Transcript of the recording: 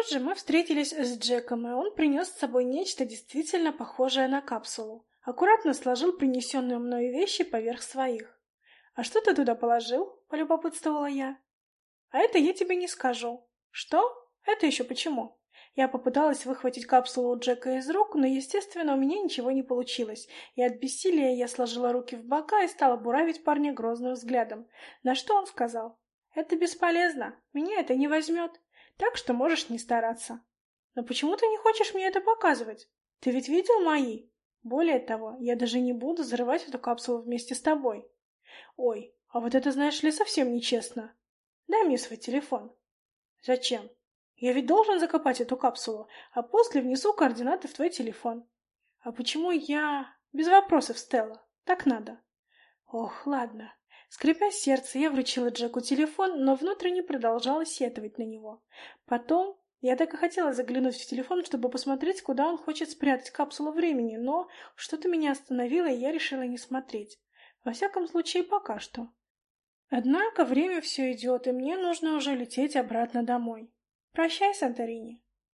Позже мы встретились с Джеком, и он принес с собой нечто действительно похожее на капсулу. Аккуратно сложил принесенные мною вещи поверх своих. «А что ты туда положил?» — полюбопытствовала я. «А это я тебе не скажу». «Что? Это еще почему?» Я попыталась выхватить капсулу у Джека из рук, но, естественно, у меня ничего не получилось, и от бессилия я сложила руки в бока и стала буравить парня грозным взглядом. На что он сказал? «Это бесполезно, меня это не возьмет, так что можешь не стараться». «Но почему ты не хочешь мне это показывать? Ты ведь видел мои?» «Более того, я даже не буду взрывать эту капсулу вместе с тобой». «Ой, а вот это, знаешь ли, совсем нечестно. Дай мне свой телефон». «Зачем?» Я ведь должен закопать эту капсулу, а после внесу координаты в твой телефон. А почему я... Без вопросов, Стелла. Так надо. Ох, ладно. Скрипя сердце, я вручила Джеку телефон, но внутренне продолжала сетовать на него. Потом я так и хотела заглянуть в телефон, чтобы посмотреть, куда он хочет спрятать капсулу времени, но что-то меня остановило, и я решила не смотреть. Во всяком случае, пока что. Однако время все идет, и мне нужно уже лететь обратно домой. Прощай, Санторини.